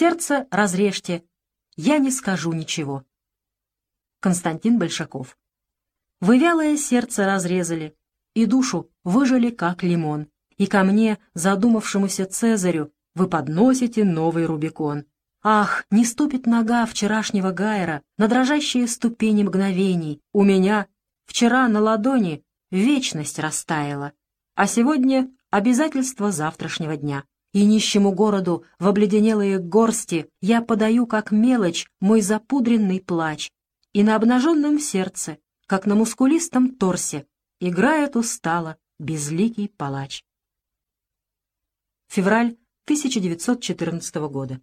Сердце разрежьте, я не скажу ничего. Константин Большаков. Вы вялое сердце разрезали, и душу выжили, как лимон, и ко мне, задумавшемуся Цезарю, вы подносите новый Рубикон. Ах, не ступит нога вчерашнего Гайера на дрожащие ступени мгновений. У меня вчера на ладони вечность растаяла, а сегодня обязательство завтрашнего дня. И нищему городу в обледенелые горсти я подаю, как мелочь, мой запудренный плач. И на обнаженном сердце, как на мускулистом торсе, играет устало безликий палач. Февраль 1914 года.